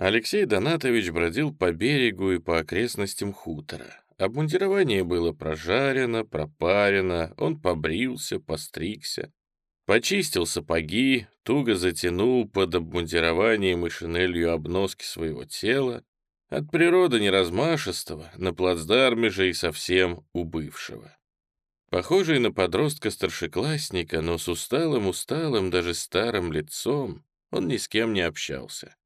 Алексей Донатович бродил по берегу и по окрестностям хутора. Обмундирование было прожарено, пропарено, он побрился, постригся, почистил сапоги, туго затянул под обмундированием и шинелью обноски своего тела, от природы неразмашистого, на плацдарме же и совсем убывшего. Похожий на подростка-старшеклассника, но с усталым-усталым, даже старым лицом, он ни с кем не общался.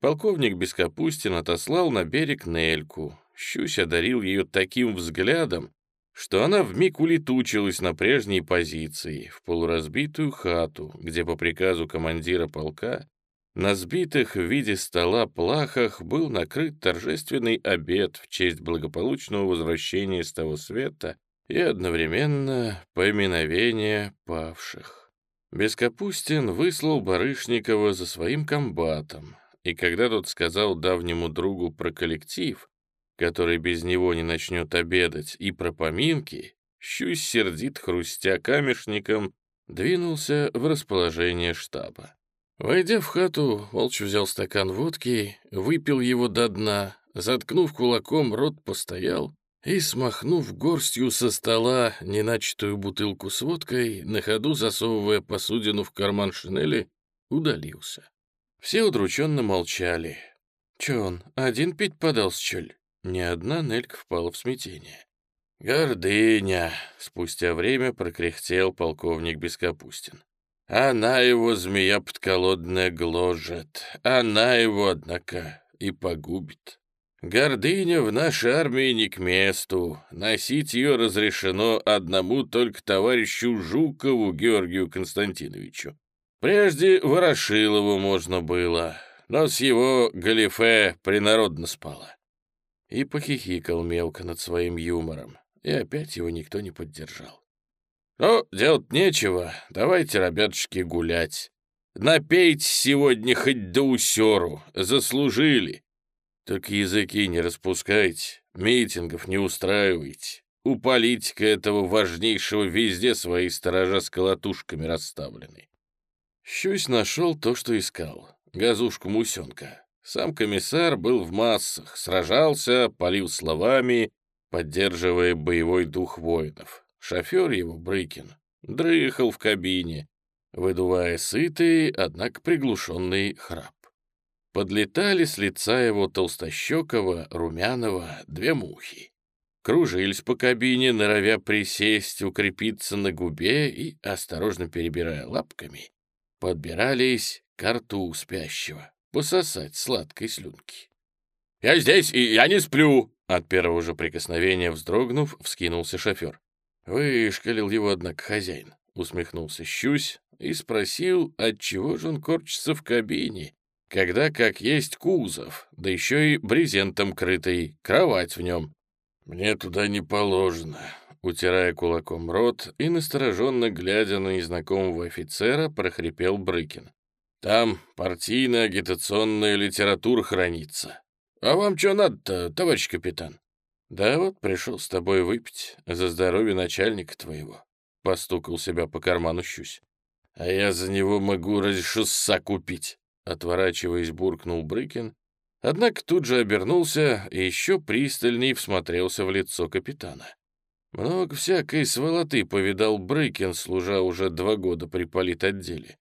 Полковник Бескапустин отослал на берег Нельку. Щусь одарил ее таким взглядом, что она вмиг улетучилась на прежней позиции, в полуразбитую хату, где по приказу командира полка на сбитых в виде стола плахах был накрыт торжественный обед в честь благополучного возвращения с того света и одновременно поминовения павших. Бескапустин выслал Барышникова за своим комбатом, и когда тот сказал давнему другу про коллектив, который без него не начнет обедать, и про поминки, Щусь сердит хрустя камешником, двинулся в расположение штаба. Войдя в хату, молча взял стакан водки, выпил его до дна, заткнув кулаком, рот постоял и, смахнув горстью со стола неначатую бутылку с водкой, на ходу засовывая посудину в карман шинели, удалился. Все удрученно молчали. Че он, один пить подался, чё ли? Ни одна Нелька впала в смятение. «Гордыня!» — спустя время прокряхтел полковник Бескапустин. «Она его, змея подколодная, гложет. Она его, однако, и погубит. Гордыня в нашей армии не к месту. Носить ее разрешено одному только товарищу Жукову Георгию Константиновичу. Прежде Ворошилову можно было, но с его галифе принародно спало. И похихикал мелко над своим юмором, и опять его никто не поддержал. «Ну, делать нечего, давайте, ребятушки, гулять. Напейте сегодня хоть до усеру, заслужили. Только языки не распускайте, митингов не устраивайте. У политика этого важнейшего везде свои сторожа с колотушками расставлены. Щусь нашел то, что искал — газушку Мусенка. Сам комиссар был в массах, сражался, полил словами, поддерживая боевой дух воинов. Шофер его, Брыкин, дрыхал в кабине, выдувая сытый, однако приглушенный храп. Подлетали с лица его толстощекого, румяного, две мухи. Кружились по кабине, норовя присесть, укрепиться на губе и, осторожно перебирая лапками, подбирались к рту спящего, пососать сладкой слюнки. «Я здесь, и я не сплю!» От первого же прикосновения вздрогнув, вскинулся шофер. Вышкалил его, однако, хозяин. Усмехнулся Щусь и спросил, отчего же он корчится в кабине, когда как есть кузов, да еще и брезентом крытый, кровать в нем. «Мне туда не положено», утирая кулаком рот и настороженно глядя на незнакомого офицера, прохрипел Брыкин. «Там партийная агитационная литература хранится. А вам что надо-то, товарищ капитан?» «Да вот пришел с тобой выпить за здоровье начальника твоего», — постукал себя по карману щусь. «А я за него могу разве шосса купить», — отворачиваясь, буркнул Брыкин, однако тут же обернулся и еще пристальней всмотрелся в лицо капитана. Много всякой сволоты повидал Брыкин, служа уже два года при политотделе.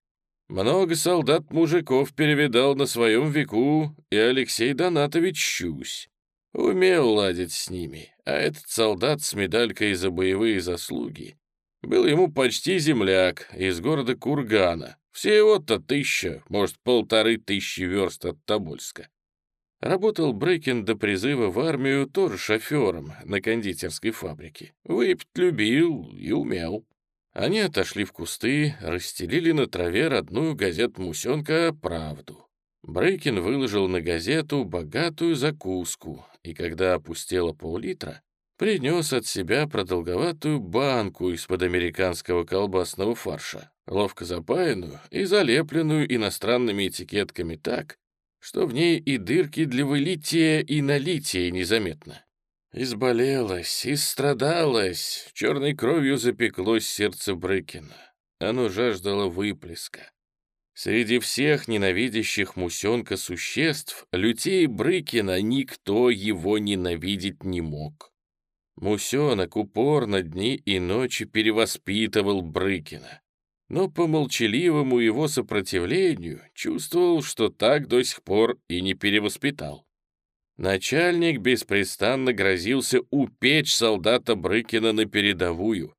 Много солдат-мужиков перевидал на своем веку и Алексей Донатович Щусь. Умел ладить с ними, а этот солдат с медалькой за боевые заслуги был ему почти земляк из города Кургана. Всего-то тысяча, может, полторы тысячи верст от Тобольска. Работал Брейкин до призыва в армию тоже шофером на кондитерской фабрике. Выпить любил и умел. Они отошли в кусты, расстелили на траве родную газету Мусенка «Правду». Брейкин выложил на газету богатую закуску, и когда опустела пол-литра, принес от себя продолговатую банку из-под американского колбасного фарша, ловко запаянную и залепленную иностранными этикетками так, что в ней и дырки для вылития и налития незаметно. Изболелось, истрадалось, черной кровью запеклось сердце Брыкина. Оно жаждало выплеска. Среди всех ненавидящих Мусенка существ, Лютей Брыкина никто его ненавидеть не мог. Мусенок упорно дни и ночи перевоспитывал Брыкина, но по молчаливому его сопротивлению чувствовал, что так до сих пор и не перевоспитал. Начальник беспрестанно грозился упечь солдата Брыкина на передовую,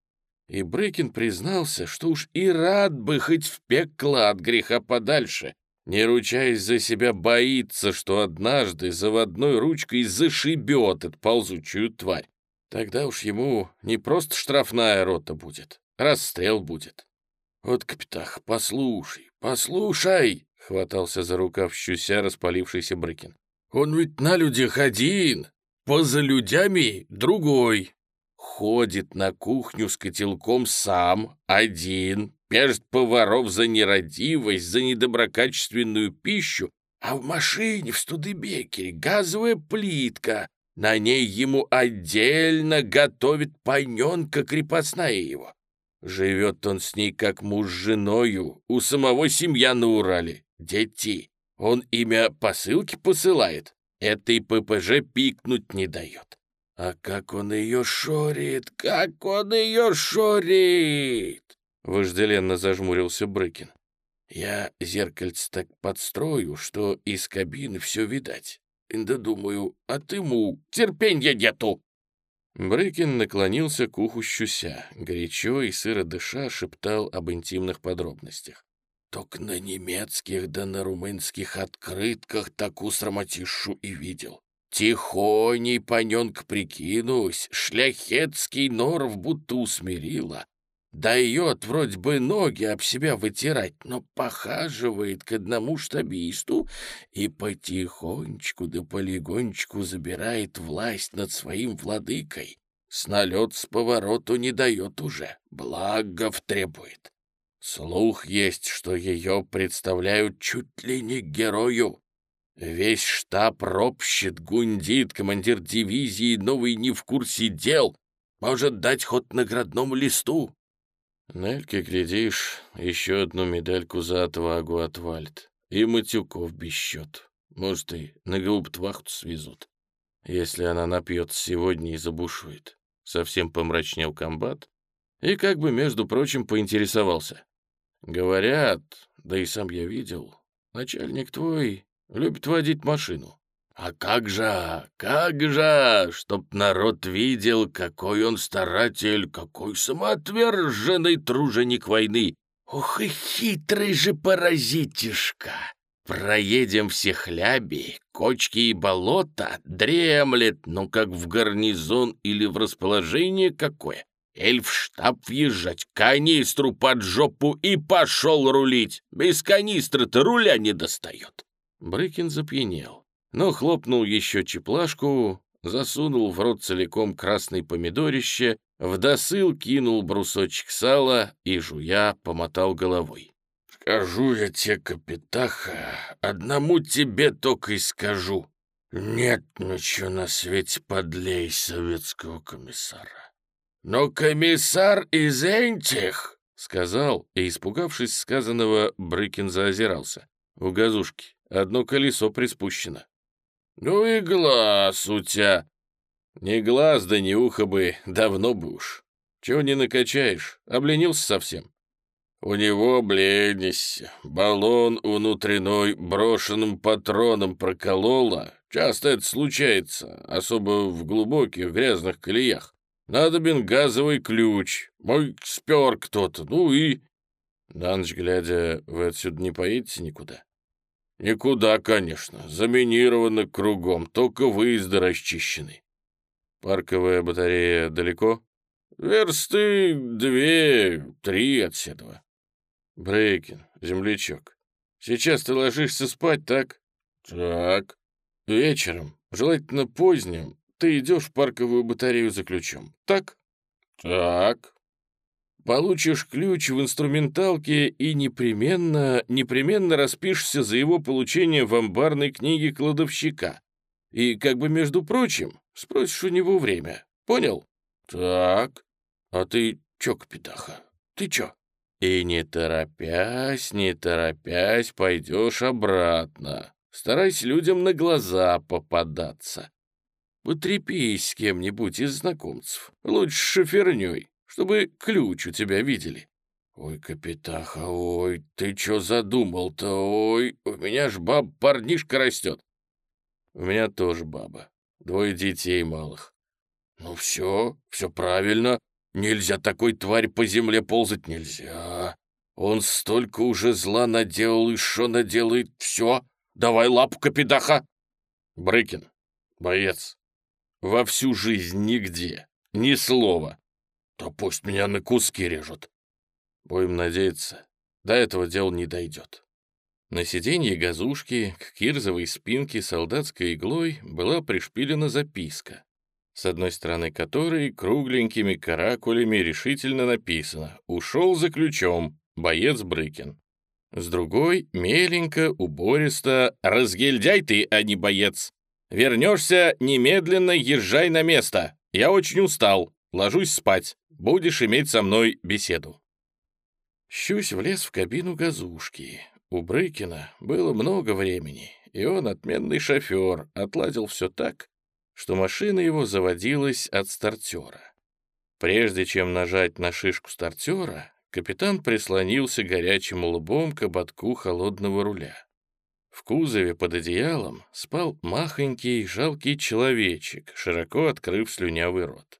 и Брыкин признался, что уж и рад бы хоть в пекло от греха подальше, не ручаясь за себя, боится, что однажды заводной ручкой зашибет эту ползучую тварь. Тогда уж ему не просто штрафная рота будет, расстрел будет. «Вот, капитах, послушай, послушай!» — хватался за рукав щуся распалившийся Брыкин. «Он ведь на людях один, поза людями другой ходит на кухню с котелком сам, один, пяжет поваров за нерадивость, за недоброкачественную пищу, а в машине в Студебекере газовая плитка, на ней ему отдельно готовит паненка крепостная его. Живет он с ней как муж с женою, у самого семья на Урале, дети. Он имя посылки посылает, этой ППЖ пикнуть не дает. А как он ее шорит, как он ее шорит! Вожделенно зажмурился Брыкин. Я зеркальце так подстрою, что из кабины все видать. Да думаю, а ты му, терпенья нету. Брыкин наклонился к уху щуся, горячо и сыро дыша шептал об интимных подробностях. Только на немецких да на румынских открытках такую срамотишу и видел. Тихоней, паненка, прикинусь, шляхетский норов будто усмирила. Дает вроде бы ноги об себя вытирать, но похаживает к одному штабисту и потихонечку да полигонечку забирает власть над своим владыкой. С налет с повороту не дает уже, благов требует. Слух есть, что ее представляют чуть ли не герою. Весь штаб ропщет, гундит, командир дивизии новый не в курсе дел. Может дать ход наградному листу. Нельке, глядишь, еще одну медальку за отвагу отвалит. И матюков без счет. Может, и на гауптвахту свезут. Если она напьется сегодня и забушует. Совсем помрачнел комбат и как бы, между прочим, поинтересовался. Говорят, да и сам я видел, начальник твой Любит водить машину. А как же, как же, чтоб народ видел, какой он старатель, какой самоотверженный труженик войны. Ох и хитрый же паразитишка. Проедем все хляби, кочки и болота, дремлет, ну как в гарнизон или в расположение какое. Эль в штаб въезжать, канистру под жопу и пошел рулить. Без канистры-то руля не достает. Брыкин запьянел, но хлопнул еще чеплашку, засунул в рот целиком красный помидорище, в досыл кинул брусочек сала и, жуя, помотал головой. «Скажу я тебе, капитаха, одному тебе только и скажу. Нет ничего на свете подлей советского комиссара. Но комиссар из этих...» — сказал, и, испугавшись сказанного, Брыкин заозирался. «У газушки Одно колесо приспущено. Ну и глаз у тебя. Не глаз, да не ухо бы, давно бы уж. Чего не накачаешь, обленился совсем. У него бленись, баллон внутренной брошенным патроном проколола. Часто это случается, особо в глубоких грязных колеях. Надобен газовый ключ. Мой спер кто-то, ну и... На ночь глядя, вы отсюда не поедете никуда? «Никуда, конечно. Заминировано кругом, только выезды расчищены». «Парковая батарея далеко?» «Версты две, три от седова». «Брейкин, землячок, сейчас ты ложишься спать, так?» «Так». «Вечером, желательно поздним, ты идешь в парковую батарею за ключом, так?» «Так». Получишь ключ в инструменталке и непременно, непременно распишешься за его получение в амбарной книге кладовщика. И как бы, между прочим, спросишь у него время. Понял? Так. А ты чё, капитаха, ты чё? И не торопясь, не торопясь, пойдешь обратно. Старайся людям на глаза попадаться. Потрепись с кем-нибудь из знакомцев, лучше шоферней, чтобы ключ у тебя видели. Ой, капитаха, ой, ты чё задумал-то, ой, у меня ж баб парнишка растет. У меня тоже баба, двое детей малых. Ну все, все правильно, нельзя такой тварь по земле ползать нельзя. Он столько уже зла наделал и шо наделает, все, давай лапу, капитаха. Брыкин, боец, во всю жизнь нигде, ни слова. То пусть меня на куски режут. Будем надеяться, до этого дел не дойдет. На сиденье газушки к кирзовой спинке солдатской иглой была пришпилена записка, с одной стороны которой кругленькими каракулями решительно написано «Ушел за ключом, боец Брыкин». С другой, меленько, убористо «Разгильдяй ты, а не боец! Вернешься, немедленно езжай на место! Я очень устал, ложусь спать, будешь иметь со мной беседу». Щусь влез в кабину газушки. У Брыкина было много времени, и он, отменный шофер, отладил все так, что машина его заводилась от стартера. Прежде чем нажать на шишку стартера, капитан прислонился горячим лбом к ободку холодного руля. В кузове под одеялом спал махонький, жалкий человечек, широко открыв слюнявый рот.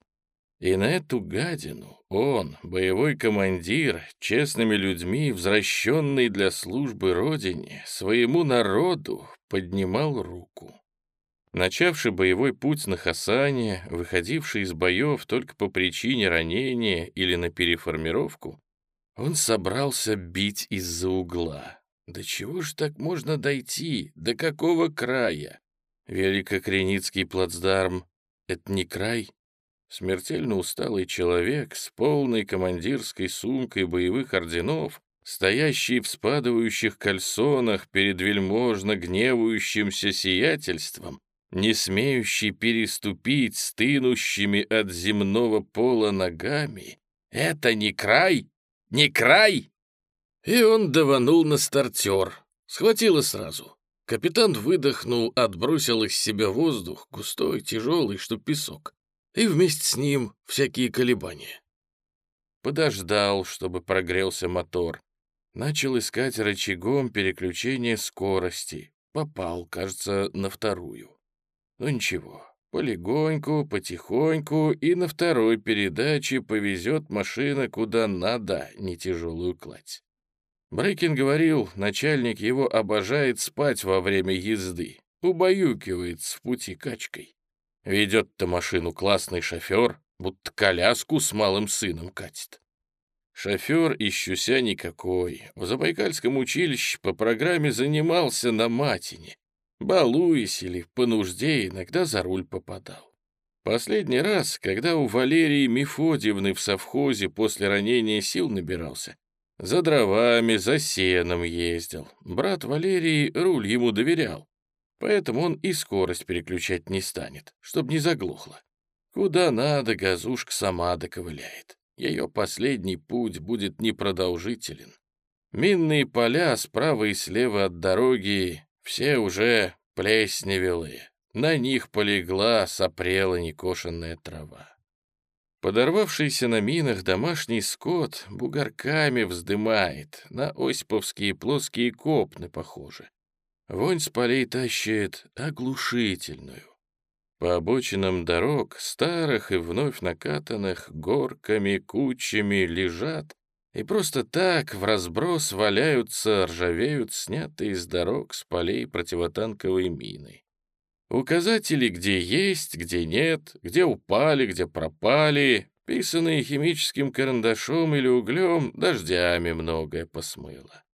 И на эту гадину он, боевой командир, честными людьми, возвращенный для службы Родине, своему народу поднимал руку. Начавший боевой путь на Хасане, выходивший из боев только по причине ранения или на переформировку, он собрался бить из-за угла. До чего ж так можно дойти? До какого края? Великокреницкий плацдарм — это не край? Смертельно усталый человек с полной командирской сумкой боевых орденов, стоящий в спадывающих кальсонах перед вельможно гневающимся сиятельством, не смеющий переступить стынущими от земного пола ногами, это не край, не край. И он даванул на стартер, схватило сразу. Капитан выдохнул, отбросил из себя воздух, густой, тяжелый, что песок и вместе с ним всякие колебания. Подождал, чтобы прогрелся мотор. Начал искать рычагом переключения скорости. Попал, кажется, на вторую. Ну ничего, полегоньку, потихоньку, и на второй передаче повезет машина куда надо, не тяжелую кладь. Брейкин говорил, начальник его обожает спать во время езды, убаюкивает в пути качкой. Ведет-то машину классный шофер, будто коляску с малым сыном катит. Шофер ищуся никакой. В Забайкальском училище по программе занимался на матине. Балуясь или по нужде, иногда за руль попадал. Последний раз, когда у Валерии Мефодьевны в совхозе после ранения сил набирался, за дровами, за сеном ездил. Брат Валерий руль ему доверял. Поэтому он и скорость переключать не станет, чтобы не заглохло. Куда надо, газушка сама доковыляет. Ее последний путь будет непродолжителен. Минные поля справа и слева от дороги все уже плесневелые. На них полегла, сопрела некошенная трава. Подорвавшийся на минах домашний скот бугорками вздымает, на осиповские плоские копны похожи. Вонь с полей тащит оглушительную. По обочинам дорог, старых и вновь накатанных, горками, кучами лежат и просто так в разброс валяются, ржавеют снятые с дорог с полей противотанковой мины. Указатели, где есть, где нет, где упали, где пропали, писанные химическим карандашом или углем, дождями многое посмыло.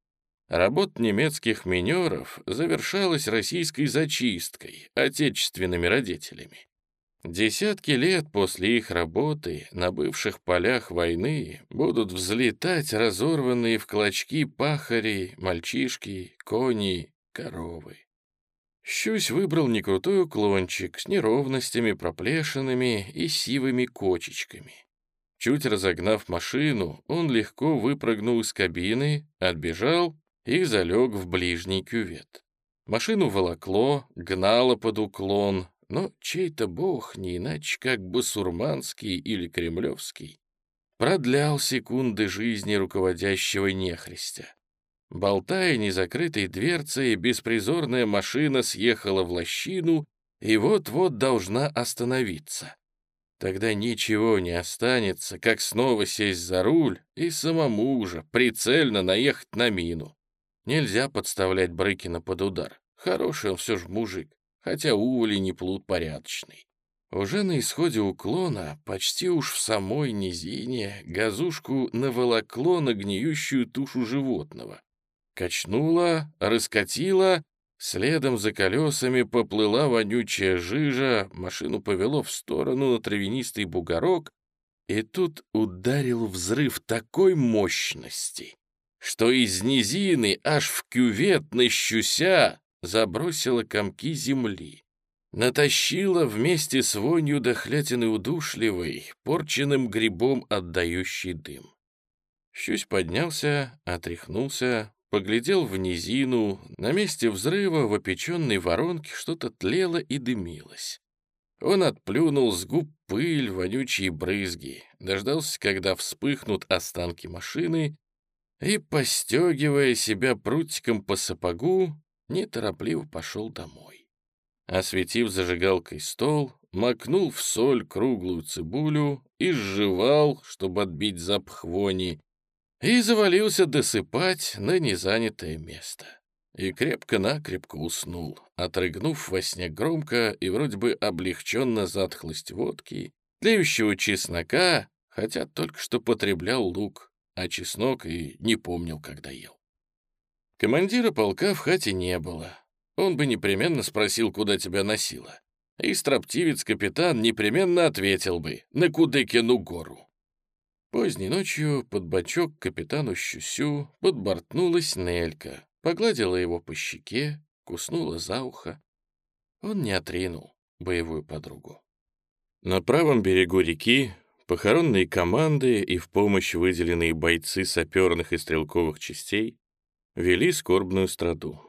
Работа немецких минеров завершалась российской зачисткой, отечественными родителями. Десятки лет после их работы на бывших полях войны будут взлетать разорванные в клочки пахари, мальчишки, кони, коровы. Щусь выбрал некрутой уклончик с неровностями, проплешинами и сивыми кочечками. Чуть разогнав машину, он легко выпрыгнул из кабины, отбежал и залег в ближний кювет. Машину волокло, гнало под уклон, но чей-то бог, не иначе как басурманский или кремлевский, продлял секунды жизни руководящего нехристя. Болтая незакрытой дверцей, беспризорная машина съехала в лощину и вот-вот должна остановиться. Тогда ничего не останется, как снова сесть за руль и самому уже прицельно наехать на мину. Нельзя подставлять Брыкина под удар. Хороший он все же мужик, хотя уволи не плут порядочный. Уже на исходе уклона, почти уж в самой низине, газушку наволокло на гниющую тушу животного. Качнула, раскатила, следом за колесами поплыла вонючая жижа, машину повело в сторону на травянистый бугорок, и тут ударил взрыв такой мощности, что из низины аж в кювет нащуся забросила комки земли. Натащила вместе с вонью дохлятины удушливой, порченным грибом отдающий дым. Щусь поднялся, отряхнулся, поглядел в низину. На месте взрыва в опеченной воронке что-то тлело и дымилось. Он отплюнул с губ пыль, вонючие брызги, дождался, когда вспыхнут останки машины, и, постегивая себя прутиком по сапогу, неторопливо пошел домой. Осветив зажигалкой стол, макнул в соль круглую цибулю и сживал, чтобы отбить запах вони, и завалился досыпать на незанятое место. И крепко-накрепко уснул, отрыгнув во сне громко и вроде бы облегченно затхлость водки, тлеющего чеснока, хотя только что потреблял лук, а чеснок и не помнил, когда ел. Командира полка в хате не было. Он бы непременно спросил, куда тебя носило. И строптивец-капитан непременно ответил бы «на Кудыкину гору». Поздней ночью под бочок капитану Щусю подбортнулась Нелька, погладила его по щеке, куснула за ухо. Он не отринул боевую подругу. На правом берегу реки Похоронные команды и в помощь выделенные бойцы саперных и стрелковых частей вели скорбную страду.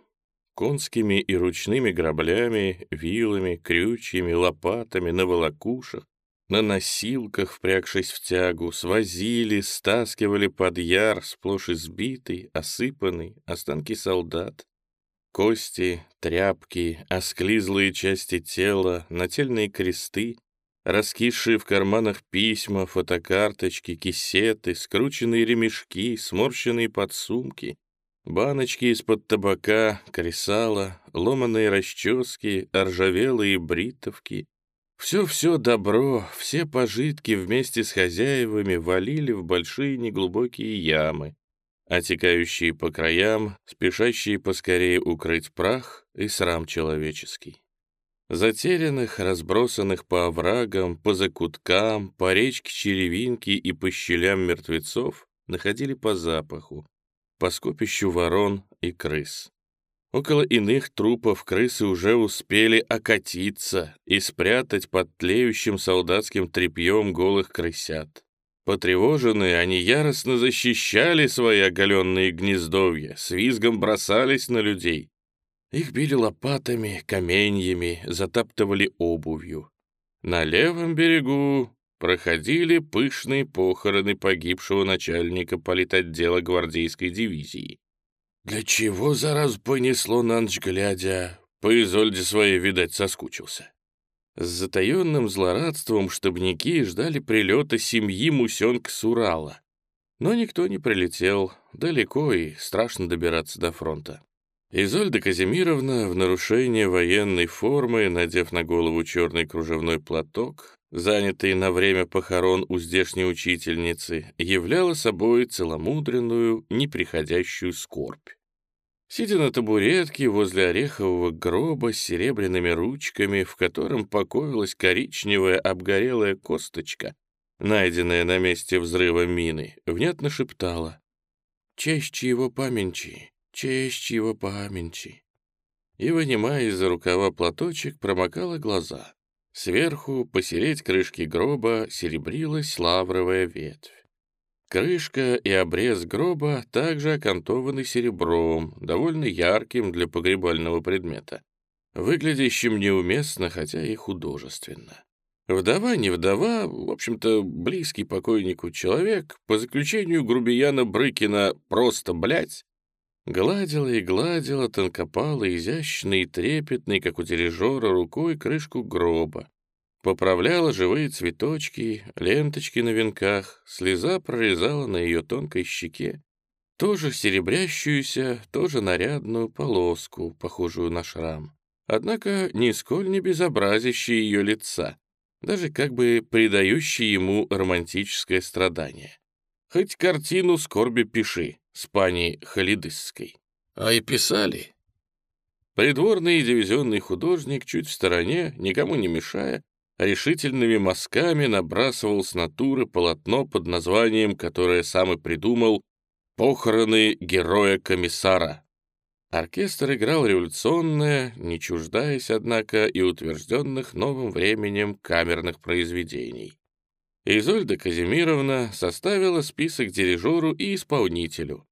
Конскими и ручными граблями, вилами, крючьями, лопатами, на волокушах, на носилках, впрягшись в тягу, свозили, стаскивали под яр, сплошь избитый, осыпанный, останки солдат. Кости, тряпки, осклизлые части тела, нательные кресты, Раскисшие в карманах письма, фотокарточки, кисеты, скрученные ремешки, сморщенные подсумки, баночки из-под табака, кресала, ломаные расчески, оржавелые бритовки. Все-все добро, все пожитки вместе с хозяевами валили в большие неглубокие ямы, отекающие по краям, спешащие поскорее укрыть прах и срам человеческий. Затерянных, разбросанных по оврагам, по закуткам, по речке Черевинки и по щелям мертвецов находили по запаху, по скопищу ворон и крыс. Около иных трупов крысы уже успели окатиться и спрятать под тлеющим солдатским тряпьем голых крысят. Потревоженные, они яростно защищали свои оголенные гнездовья, с визгом бросались на людей, их били лопатами, каменьями, затаптывали обувью. На левом берегу проходили пышные похороны погибшего начальника политотдела гвардейской дивизии. Для чего зараз понесло на ночь глядя? По Изольде своей, видать, соскучился. С затаенным злорадством штабники ждали прилета семьи Мусенка с Урала. Но никто не прилетел, далеко и страшно добираться до фронта. Изольда Казимировна в нарушение военной формы, надев на голову черный кружевной платок, занятый на время похорон у здешней учительницы, являла собой целомудренную, неприходящую скорбь. Сидя на табуретке возле орехового гроба с серебряными ручками, в котором покоилась коричневая обгорелая косточка, найденная на месте взрыва мины, внятно шептала «Честь его памяти, честь его памяти. И, вынимая из-за рукава платочек, промокала глаза. Сверху, посереть крышки гроба, серебрилась лавровая ветвь. Крышка и обрез гроба также окантованы серебром, довольно ярким для погребального предмета, выглядящим неуместно, хотя и художественно. Вдова не вдова, в общем-то, близкий покойнику человек, по заключению грубияна Брыкина «просто блять», гладила и гладила тонкопалой, изящной и трепетной, как у дирижера, рукой крышку гроба, Поправляла живые цветочки, ленточки на венках, слеза прорезала на ее тонкой щеке тоже серебрящуюся, тоже нарядную полоску, похожую на шрам. Однако нисколь не безобразящие ее лица, даже как бы придающие ему романтическое страдание. Хоть картину скорби пиши с пани Халидысской. А и писали. Придворный и дивизионный художник чуть в стороне, никому не мешая, решительными мазками набрасывал с натуры полотно под названием, которое сам и придумал «Похороны героя-комиссара». Оркестр играл революционное, не чуждаясь, однако, и утвержденных новым временем камерных произведений. Изольда Казимировна составила список дирижеру и исполнителю.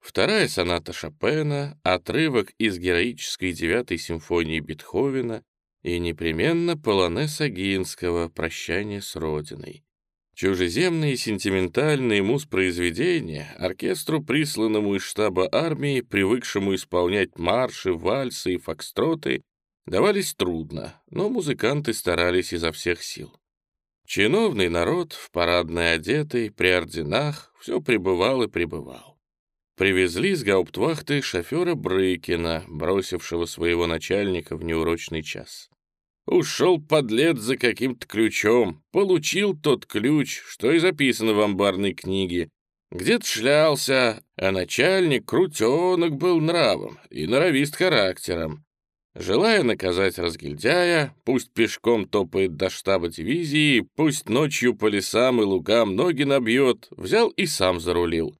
Вторая соната Шопена, отрывок из героической девятой симфонии Бетховена, и непременно полонез Агинского «Прощание с Родиной». Чужеземные сентиментальные муз-произведения оркестру, присланному из штаба армии, привыкшему исполнять марши, вальсы и фокстроты, давались трудно, но музыканты старались изо всех сил. Чиновный народ, в парадной одетый, при орденах, все пребывал и пребывал. Привезли с гауптвахты шофера Брыкина, бросившего своего начальника в неурочный час. Ушел подлец за каким-то ключом, получил тот ключ, что и записано в амбарной книге. Где-то шлялся, а начальник крутенок был нравом и норовист характером. Желая наказать разгильдяя, пусть пешком топает до штаба дивизии, пусть ночью по лесам и лугам ноги набьет, взял и сам зарулил.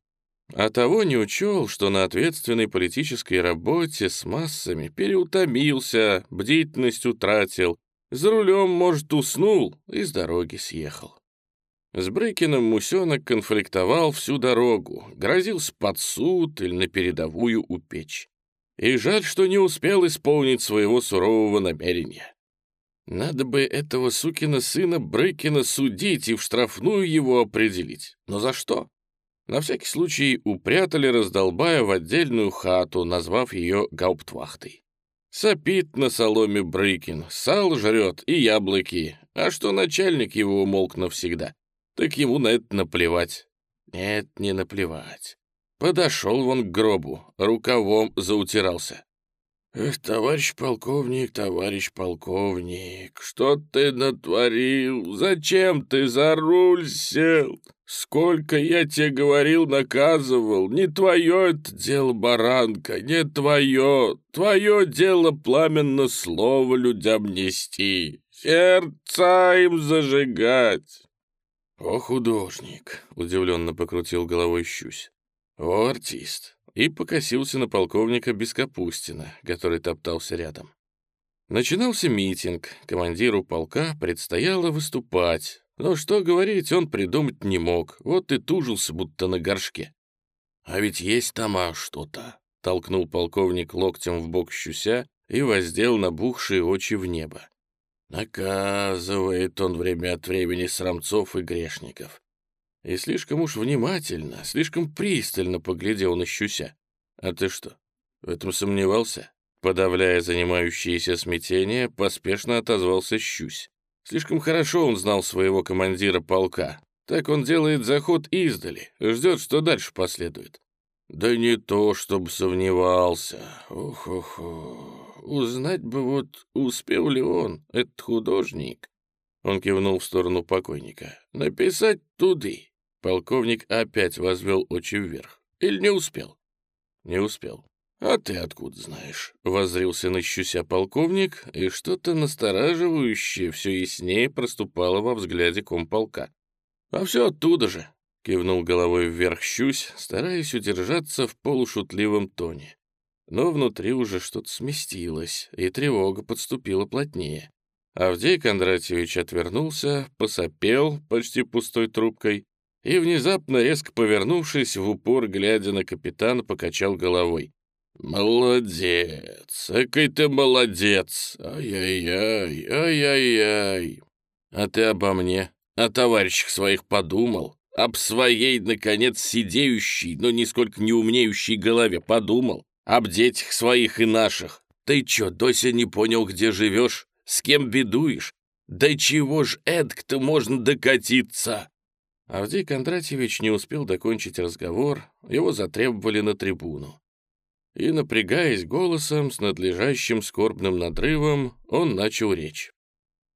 А того не учел, что на ответственной политической работе с массами переутомился, бдительность утратил, за рулем, может, уснул и с дороги съехал. С Брыкиным Мусенок конфликтовал всю дорогу, грозился под суд или на передовую упечь. И жаль, что не успел исполнить своего сурового намерения. Надо бы этого сукина сына Брыкина судить и в штрафную его определить. Но за что? На всякий случай упрятали раздолбая в отдельную хату, назвав ее гауптвахтой. Сопит на соломе Брыкин, сал жрет и яблоки, а что начальник его умолк навсегда, так ему на это наплевать. Нет, не наплевать. Подошел вон к гробу, рукавом заутирался. «Эх, товарищ полковник, товарищ полковник, что ты натворил? Зачем ты за руль сел? Сколько я тебе говорил, наказывал. Не твое это дело, баранка, не твое. Твое дело пламенно слово людям нести, сердца им зажигать». «О, художник!» — удивленно покрутил головой Щусь. «О, артист!» и покосился на полковника Бескапустина, который топтался рядом. Начинался митинг, командиру полка предстояло выступать, но что говорить он придумать не мог, вот и тужился, будто на горшке. «А ведь есть там а что-то», — толкнул полковник локтем в бок щуся и воздел набухшие очи в небо. Наказывает он время от времени срамцов и грешников и слишком уж внимательно, слишком пристально поглядел на Щуся. «А ты что, в этом сомневался?» Подавляя занимающееся смятение, поспешно отозвался Щусь. Слишком хорошо он знал своего командира полка. Так он делает заход издали, ждет, что дальше последует. Да не то, чтобы сомневался. Ох-ох-ох. Узнать бы вот, успел ли он, этот художник. Он кивнул в сторону покойника. Написать туды. Полковник опять возвел очи вверх. Или не успел? Не успел. «А ты откуда знаешь?» — воззрился на щуся полковник, и что-то настораживающее все яснее проступало во взгляде комполка. «А все оттуда же!» — кивнул головой вверх щусь, стараясь удержаться в полушутливом тоне. Но внутри уже что-то сместилось, и тревога подступила плотнее. Авдей Кондратьевич отвернулся, посопел почти пустой трубкой и, внезапно резко повернувшись, в упор, глядя на капитана, покачал головой. «Молодец! Экой ты молодец! Ай-яй-яй, ай-яй-яй! А ты обо мне, о товарищах своих подумал? Об своей, наконец, сидеющей, но нисколько не умнеющей голове подумал? Об детях своих и наших? Ты чё, дося не понял, где живешь? С кем бедуешь? Да чего ж эдк-то можно докатиться?» Авдей Кондратьевич не успел докончить разговор, его затребовали на трибуну. И, напрягаясь голосом с надлежащим скорбным надрывом, он начал речь.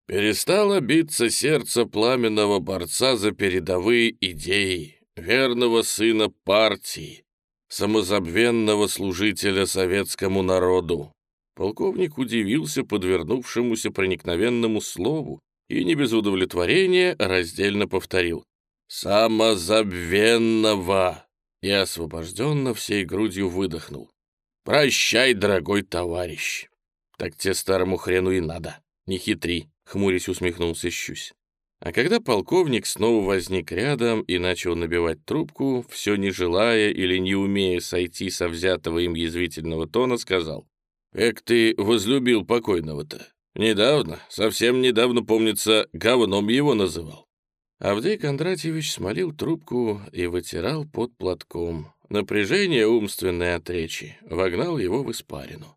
Перестало биться сердце пламенного борца за передовые идеи, верного сына партии, самозабвенного служителя советскому народу. Полковник удивился подвернувшемуся проникновенному слову и не без удовлетворения раздельно повторил «самозабвенного» и освобожденно всей грудью выдохнул. «Прощай, дорогой товарищ!» «Так тебе старому хрену и надо, не хитри», — хмурясь усмехнулся Щусь. А когда полковник снова возник рядом и начал набивать трубку, все не желая или не умея сойти со взятого им язвительного тона, сказал, «Эк ты возлюбил покойного-то. Недавно, совсем недавно, помнится, говном его называл». Авдей Кондратьевич смолил трубку и вытирал под платком. Напряжение умственной от речи вогнал его в испарину.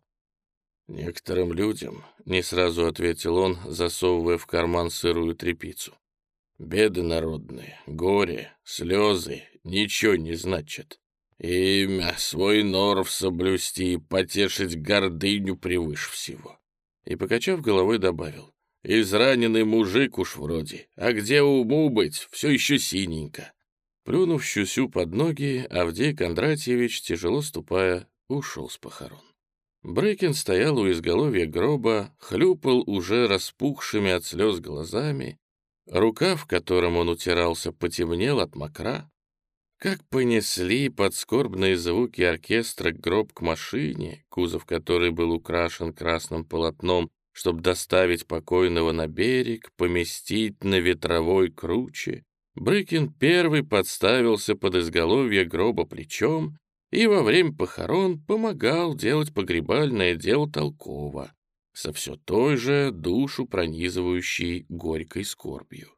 «Некоторым людям», — не сразу ответил он, засовывая в карман сырую тряпицу, «беды народные, горе, слезы ничего не значат. Имя, свой норов соблюсти и потешить гордыню превыше всего». И, покачав головой, добавил. «Израненный мужик уж вроде, а где уму быть, все еще синенько». Плюнув щусю под ноги, Авдей Кондратьевич, тяжело ступая, ушел с похорон. Брыкин стоял у изголовья гроба, хлюпал уже распухшими от слез глазами, рука, в котором он утирался, потемнел от мокра, как понесли под скорбные звуки оркестра гроб к машине, кузов которой был украшен красным полотном, чтобы доставить покойного на берег, поместить на ветровой круче, Брыкин первый подставился под изголовье гроба плечом и во время похорон помогал делать погребальное дело толково, со все той же душу пронизывающей горькой скорбью.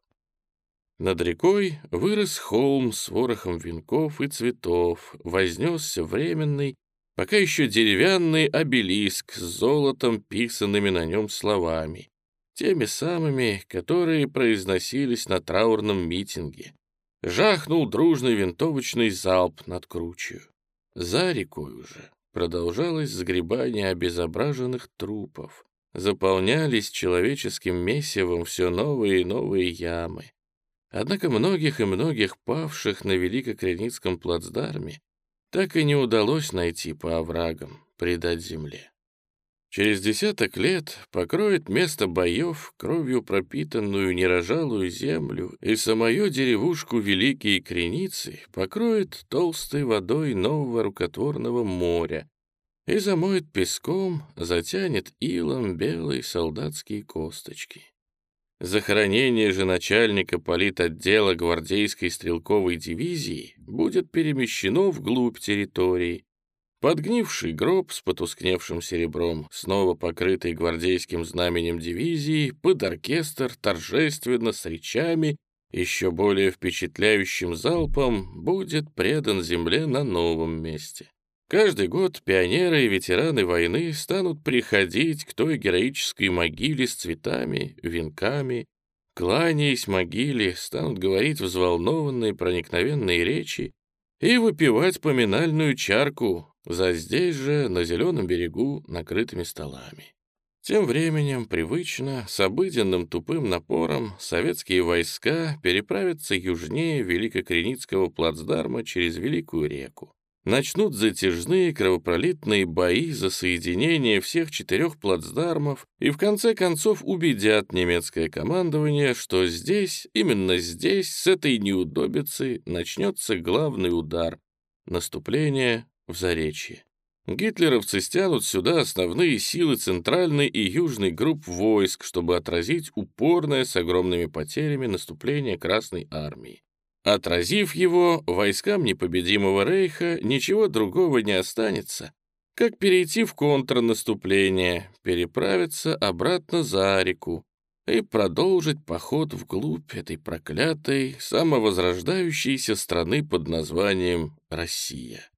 Над рекой вырос холм с ворохом венков и цветов, вознесся временный, пока еще деревянный обелиск с золотом, писанными на нем словами, теми самыми, которые произносились на траурном митинге. Жахнул дружный винтовочный залп над кручью. За рекой уже продолжалось сгребание обезображенных трупов, заполнялись человеческим месивом все новые и новые ямы. Однако многих и многих павших на Великокреницком плацдарме так и не удалось найти по оврагам, предать земле. Через десяток лет покроет место боев кровью пропитанную нерожалую землю, и самую деревушку Великие Креницы покроет толстой водой нового рукотворного моря и замоет песком, затянет илом белые солдатские косточки. Захоронение же начальника политотдела гвардейской стрелковой дивизии будет перемещено вглубь территории. Подгнивший гроб с потускневшим серебром, снова покрытый гвардейским знаменем дивизии, под оркестр торжественно с речами, еще более впечатляющим залпом, будет предан земле на новом месте. Каждый год пионеры и ветераны войны станут приходить к той героической могиле с цветами, венками, кланяясь могиле, станут говорить взволнованные проникновенные речи и выпивать поминальную чарку за здесь же, на зеленом берегу, накрытыми столами. Тем временем, привычно, с обыденным тупым напором, советские войска переправятся южнее Великокреницкого плацдарма через Великую реку начнут затяжные кровопролитные бои за соединение всех четырех плацдармов и в конце концов убедят немецкое командование, что здесь, именно здесь, с этой неудобицы начнется главный удар — наступление в Заречье. Гитлеровцы стянут сюда основные силы центральной и южной групп войск, чтобы отразить упорное с огромными потерями наступление Красной Армии. Отразив его, войскам непобедимого Рейха ничего другого не останется, как перейти в контрнаступление, переправиться обратно за реку и продолжить поход вглубь этой проклятой, самовозрождающейся страны под названием Россия.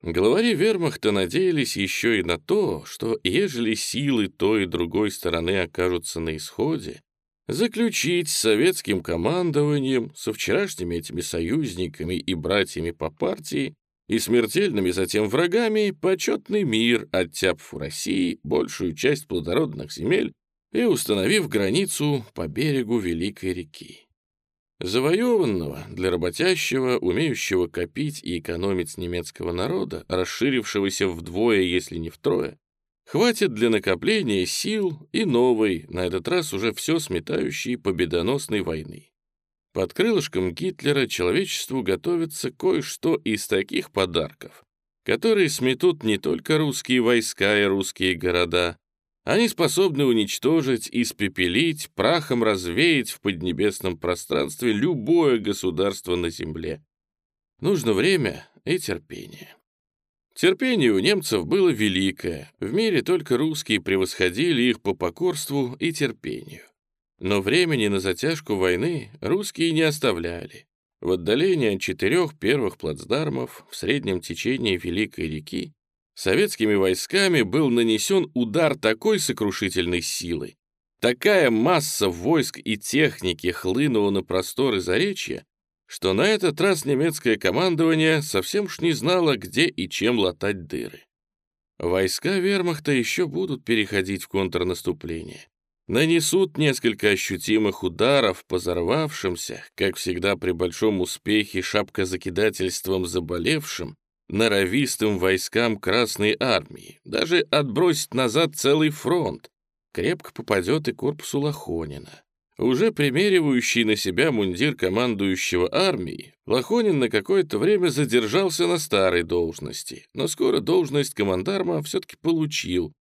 Главари вермахта надеялись еще и на то, что, ежели силы той и другой стороны окажутся на исходе, заключить с советским командованием, со вчерашними этими союзниками и братьями по партии и смертельными затем врагами почетный мир, оттяпав у России большую часть плодородных земель и установив границу по берегу Великой реки. Завоеванного для работящего, умеющего копить и экономить немецкого народа, расширившегося вдвое, если не втрое, хватит для накопления сил и новой, на этот раз уже все сметающей победоносной войны. Под крылышком Гитлера человечеству готовится кое-что из таких подарков, которые сметут не только русские войска и русские города, они способны уничтожить, испепелить, прахом развеять в поднебесном пространстве любое государство на земле. Нужно время и терпение. Терпение у немцев было великое, в мире только русские превосходили их по покорству и терпению. Но времени на затяжку войны русские не оставляли. В отдалении от четырех первых плацдармов в среднем течении Великой реки советскими войсками был нанесен удар такой сокрушительной силы, такая масса войск и техники хлынула на просторы Заречья, что на этот раз немецкое командование совсем уж не знало, где и чем латать дыры. Войска вермахта еще будут переходить в контрнаступление. Нанесут несколько ощутимых ударов по взорвавшимся, как всегда при большом успехе шапкозакидательством заболевшим, норовистым войскам Красной Армии, даже отбросить назад целый фронт. Крепко попадет и корпусу Лохонина. Уже примеривающий на себя мундир командующего армией, Лохонин на какое-то время задержался на старой должности, но скоро должность командарма все-таки получил,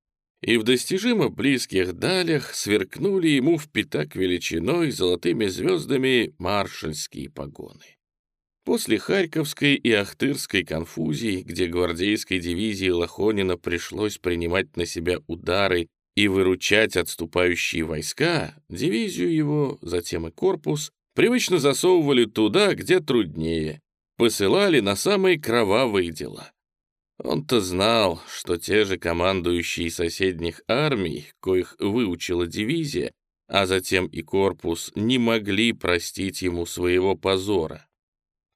и в достижимо близких далях сверкнули ему в пятак величиной золотыми звездами маршальские погоны. После Харьковской и Ахтырской конфузий, где гвардейской дивизии Лохонина пришлось принимать на себя удары и выручать отступающие войска, дивизию его, затем и корпус, привычно засовывали туда, где труднее, посылали на самые кровавые дела. Он-то знал, что те же командующие соседних армий, коих выучила дивизия, а затем и корпус, не могли простить ему своего позора.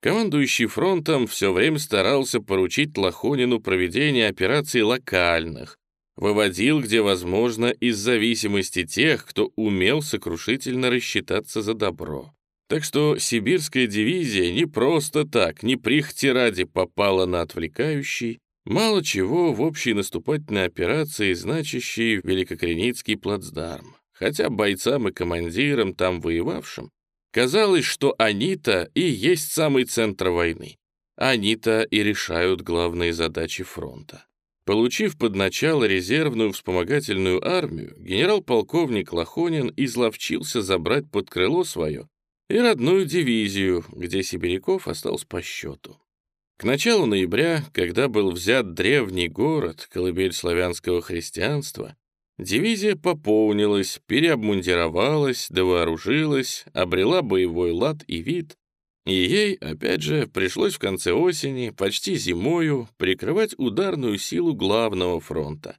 Командующий фронтом все время старался поручить Лохонину проведение операций локальных, выводил, где возможно, из зависимости тех, кто умел сокрушительно рассчитаться за добро. Так что сибирская дивизия не просто так, не прихти ради попала на отвлекающий, мало чего в общей наступательной операции, значащей Великокреницкий плацдарм. Хотя бойцам и командирам, там воевавшим, Казалось, что они-то и есть самый центр войны. Они-то и решают главные задачи фронта. Получив под начало резервную вспомогательную армию, генерал-полковник Лохонин изловчился забрать под крыло свое и родную дивизию, где сибиряков остался по счету. К началу ноября, когда был взят древний город, колыбель славянского христианства, Дивизия пополнилась, переобмундировалась, довооружилась, обрела боевой лад и вид, и ей, опять же, пришлось в конце осени, почти зимою, прикрывать ударную силу главного фронта,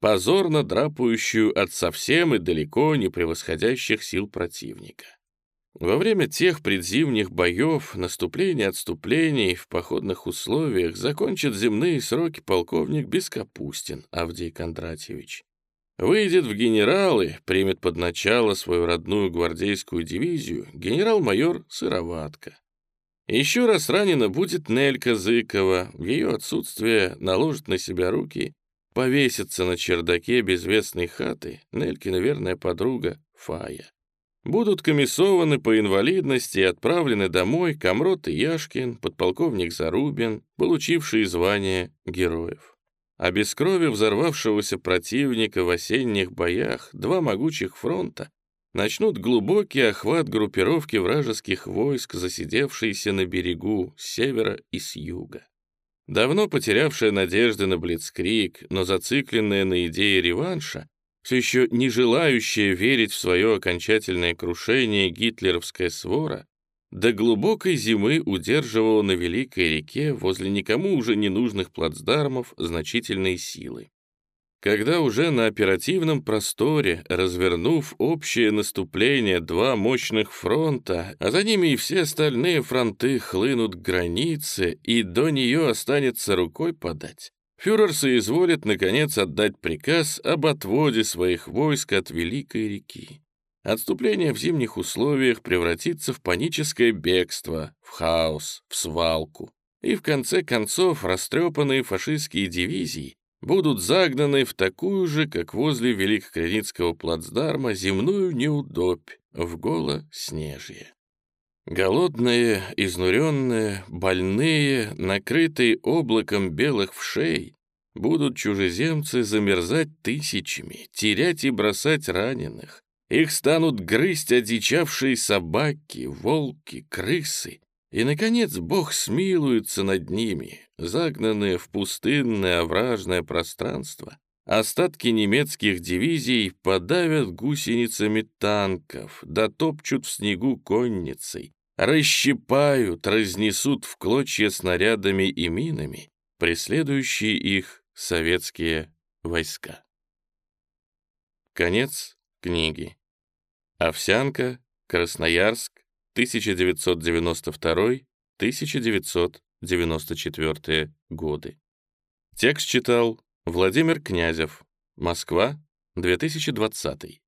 позорно драпающую от совсем и далеко не превосходящих сил противника. Во время тех предзимних боев, наступлений отступлений в походных условиях закончит земные сроки полковник Бескапустин Авдий Кондратьевич. Выйдет в генералы, примет под начало свою родную гвардейскую дивизию генерал-майор Сыроватка. Еще раз ранена будет Нелька Зыкова, в ее отсутствие наложит на себя руки, повесится на чердаке безвестной хаты Нельки, наверное, подруга Фая. Будут комиссованы по инвалидности и отправлены домой Комрот и Яшкин, подполковник Зарубин, получившие звание героев. Обескровив взорвавшегося противника в осенних боях, два могучих фронта начнут глубокий охват группировки вражеских войск, засидевшейся на берегу с севера и с юга. Давно потерявшая надежды на Блицкрик, но зацикленная на идее реванша, все еще не желающая верить в свое окончательное крушение гитлеровская свора, до глубокой зимы удерживала на Великой реке возле никому уже ненужных плацдармов значительные силы. Когда уже на оперативном просторе, развернув общее наступление два мощных фронта, а за ними и все остальные фронты хлынут к границе, и до нее останется рукой подать, фюрер соизволит, наконец, отдать приказ об отводе своих войск от Великой реки. Отступление в зимних условиях превратится в паническое бегство, в хаос, в свалку. И в конце концов растрепанные фашистские дивизии будут загнаны в такую же, как возле Великокреницкого плацдарма, земную неудобь в голо-снежье. Голодные, изнуренные, больные, накрытые облаком белых вшей, будут чужеземцы замерзать тысячами, терять и бросать раненых. Их станут грызть одичавшие собаки, волки, крысы, и, наконец, Бог смилуется над ними, загнанные в пустынное овражное пространство. Остатки немецких дивизий подавят гусеницами танков, дотопчут в снегу конницей, расщипают, разнесут в клочья снарядами и минами преследующие их советские войска. Конец книги. Овсянка, Красноярск, 1992-1994 годы. Текст читал Владимир Князев. Москва, 2020.